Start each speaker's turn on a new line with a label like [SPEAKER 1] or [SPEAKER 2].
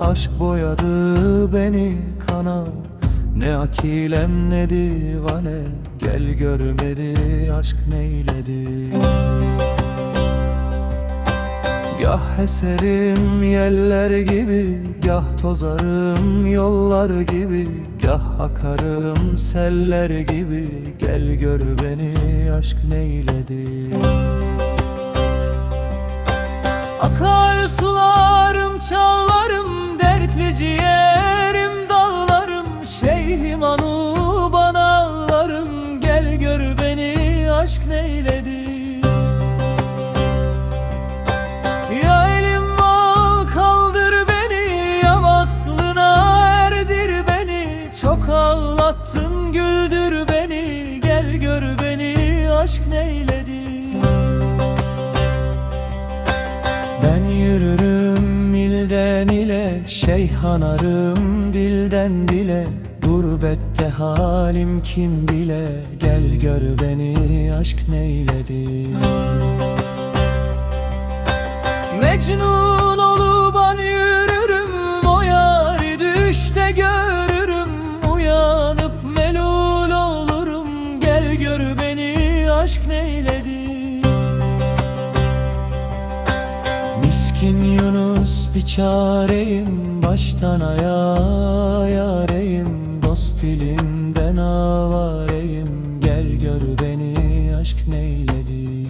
[SPEAKER 1] Aşk boyadı beni kana. Ne akilem ne divane Gel görmedi aşk neyledi? Gah eserim yeller gibi Gah tozarım yollar gibi Gah akarım seller gibi. Gel gör beni aşk neyledi? Akar sularım Dertli ciğerim dağlarım Şeyhim anu bana ağlarım Gel gör beni aşk neyledi? Ya elim al kaldır beni Ya vaslına erdir beni. Çok ağlattın güldür beni. Gel gör beni aşk neyledi Ben yürürüm ilden ile Şeyhan arım dilden dile. Gurbette halim kim bile Gel gör beni aşk neyledi? Mecnun olup an yürürüm O yari düşte görürüm. Uyanıp melul olurum Gel gör beni aşk neyledi Miskin Yunus bir çareyim Baştan ayağa yareyim. Dost dilimden avareyim Gel gör beni aşk neyledi